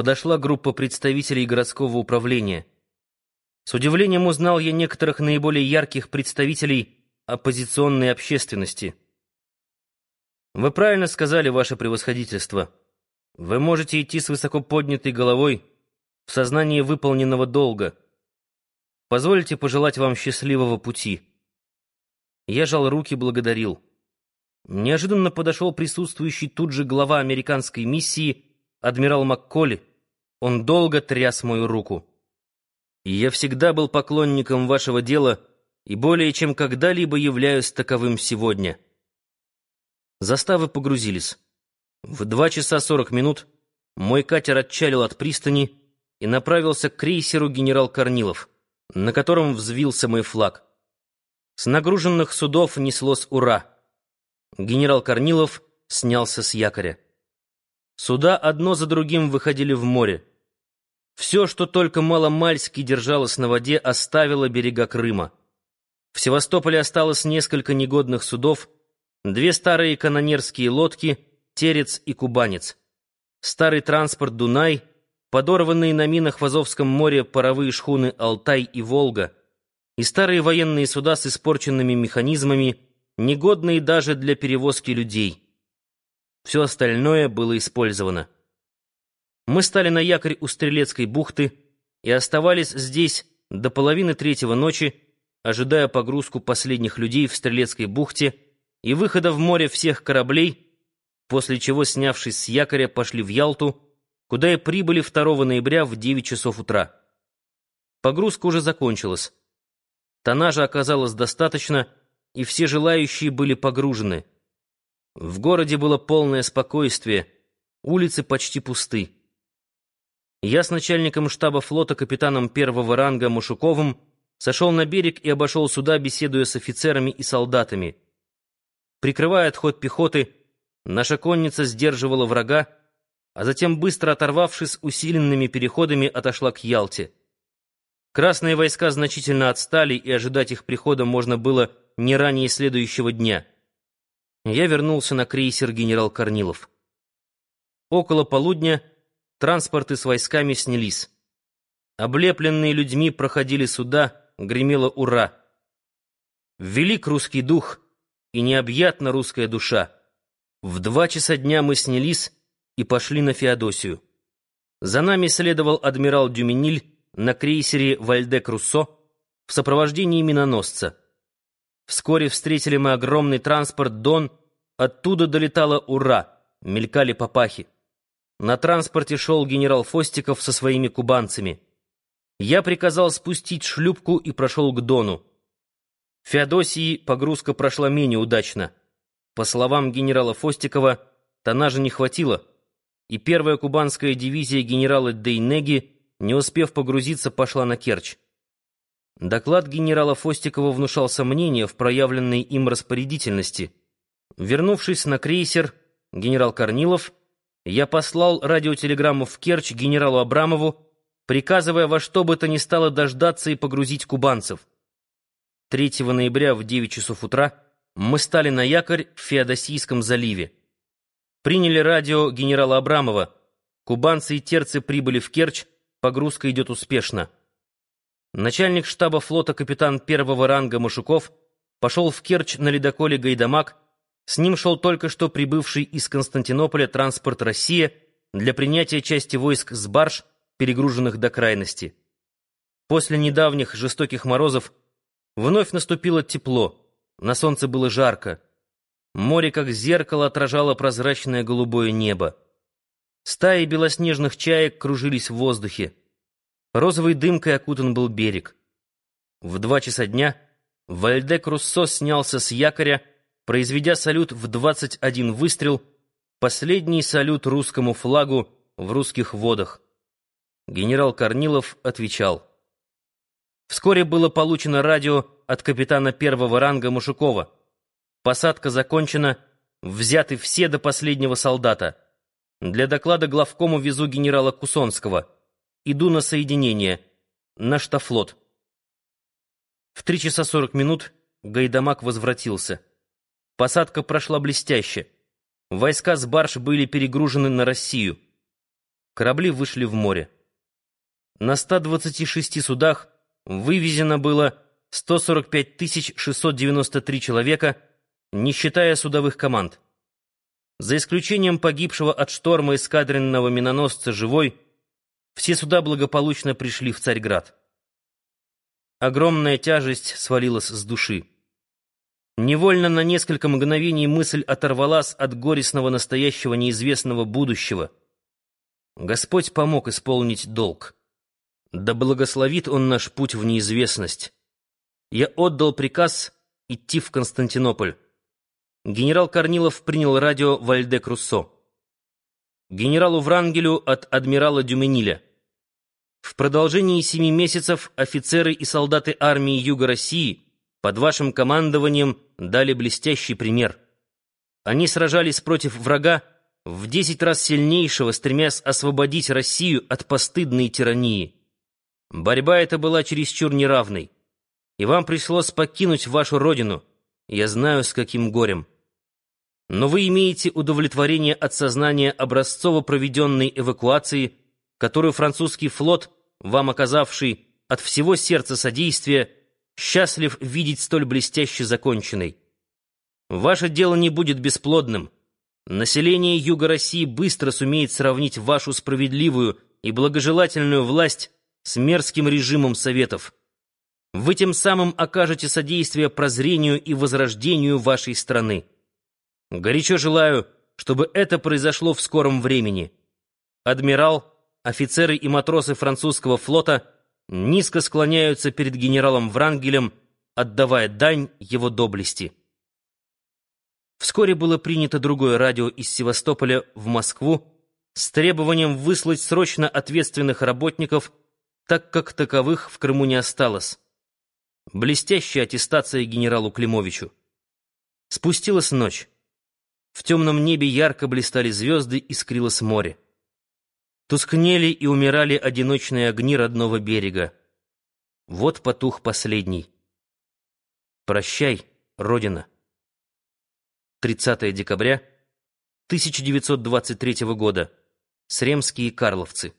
подошла группа представителей городского управления. С удивлением узнал я некоторых наиболее ярких представителей оппозиционной общественности. Вы правильно сказали, ваше превосходительство. Вы можете идти с высоко поднятой головой в сознании выполненного долга. Позвольте пожелать вам счастливого пути. Я жал руки, благодарил. Неожиданно подошел присутствующий тут же глава американской миссии, адмирал Макколи. Он долго тряс мою руку. я всегда был поклонником вашего дела и более чем когда-либо являюсь таковым сегодня. Заставы погрузились. В два часа сорок минут мой катер отчалил от пристани и направился к крейсеру генерал Корнилов, на котором взвился мой флаг. С нагруженных судов неслось «Ура!». Генерал Корнилов снялся с якоря. Суда одно за другим выходили в море. Все, что только маломальски держалось на воде, оставило берега Крыма. В Севастополе осталось несколько негодных судов, две старые канонерские лодки, Терец и Кубанец, старый транспорт Дунай, подорванные на минах в Азовском море паровые шхуны Алтай и Волга и старые военные суда с испорченными механизмами, негодные даже для перевозки людей. Все остальное было использовано. Мы стали на якорь у Стрелецкой бухты и оставались здесь до половины третьего ночи, ожидая погрузку последних людей в Стрелецкой бухте и выхода в море всех кораблей, после чего, снявшись с якоря, пошли в Ялту, куда и прибыли 2 ноября в 9 часов утра. Погрузка уже закончилась. Тоннажа оказалось достаточно, и все желающие были погружены. В городе было полное спокойствие, улицы почти пусты. Я с начальником штаба флота капитаном первого ранга Мушуковым сошел на берег и обошел суда, беседуя с офицерами и солдатами. Прикрывая отход пехоты, наша конница сдерживала врага, а затем, быстро оторвавшись усиленными переходами, отошла к Ялте. Красные войска значительно отстали, и ожидать их прихода можно было не ранее следующего дня. Я вернулся на крейсер генерал Корнилов. Около полудня транспорты с войсками снялись. Облепленные людьми проходили суда, гремело «Ура!». Велик русский дух и необъятна русская душа. В два часа дня мы снялись и пошли на Феодосию. За нами следовал адмирал Дюминиль на крейсере «Вальдек-Руссо» в сопровождении миноносца. Вскоре встретили мы огромный транспорт «Дон», оттуда долетала «Ура», мелькали папахи. На транспорте шел генерал Фостиков со своими кубанцами. Я приказал спустить шлюпку и прошел к Дону. В Феодосии погрузка прошла менее удачно. По словам генерала Фостикова, тоннажа не хватило, и первая кубанская дивизия генерала Дейнеги, не успев погрузиться, пошла на Керчь. Доклад генерала Фостикова внушал сомнения в проявленной им распорядительности. Вернувшись на крейсер, генерал Корнилов, я послал радиотелеграмму в Керчь генералу Абрамову, приказывая во что бы то ни стало дождаться и погрузить кубанцев. 3 ноября в 9 часов утра мы стали на якорь в Феодосийском заливе. Приняли радио генерала Абрамова. Кубанцы и терцы прибыли в Керчь, погрузка идет успешно. Начальник штаба флота капитан первого ранга Машуков пошел в Керчь на ледоколе «Гайдамак», с ним шел только что прибывший из Константинополя транспорт «Россия» для принятия части войск с барж перегруженных до крайности. После недавних жестоких морозов вновь наступило тепло, на солнце было жарко. Море, как зеркало, отражало прозрачное голубое небо. Стаи белоснежных чаек кружились в воздухе. Розовой дымкой окутан был берег. В два часа дня Вальдек Руссо снялся с якоря, произведя салют в 21 выстрел, последний салют русскому флагу в русских водах. Генерал Корнилов отвечал. Вскоре было получено радио от капитана первого ранга Мушукова. Посадка закончена, взяты все до последнего солдата. Для доклада главкому везу генерала Кусонского. Иду на соединение. На штафлот. В три часа сорок минут Гайдамак возвратился. Посадка прошла блестяще. Войска с барж были перегружены на Россию. корабли вышли в море. На 126 судах вывезено было 145 693 человека, не считая судовых команд. За исключением погибшего от шторма эскадренного миноносца «Живой», все суда благополучно пришли в Царьград. Огромная тяжесть свалилась с души. Невольно на несколько мгновений мысль оторвалась от горестного настоящего неизвестного будущего. Господь помог исполнить долг. Да благословит Он наш путь в неизвестность. Я отдал приказ идти в Константинополь. Генерал Корнилов принял радио Вальде-Круссо. Генералу Врангелю от адмирала Дюмениля. В продолжении семи месяцев офицеры и солдаты армии Юга России под вашим командованием дали блестящий пример. Они сражались против врага в десять раз сильнейшего, стремясь освободить Россию от постыдной тирании. Борьба эта была чересчур неравной, и вам пришлось покинуть вашу родину, я знаю, с каким горем. Но вы имеете удовлетворение от сознания образцово проведенной эвакуации, которую французский флот, вам оказавший от всего сердца содействия, счастлив видеть столь блестяще законченной. Ваше дело не будет бесплодным. Население Юга России быстро сумеет сравнить вашу справедливую и благожелательную власть с мерзким режимом Советов. Вы тем самым окажете содействие прозрению и возрождению вашей страны. Горячо желаю, чтобы это произошло в скором времени. Адмирал, офицеры и матросы французского флота низко склоняются перед генералом Врангелем, отдавая дань его доблести. Вскоре было принято другое радио из Севастополя в Москву с требованием выслать срочно ответственных работников, так как таковых в Крыму не осталось. Блестящая аттестация генералу Климовичу. Спустилась ночь. В темном небе ярко блистали звезды, искрилось море. Тускнели и умирали одиночные огни родного берега. Вот потух последний. Прощай, Родина. 30 декабря 1923 года. Сремские Карловцы.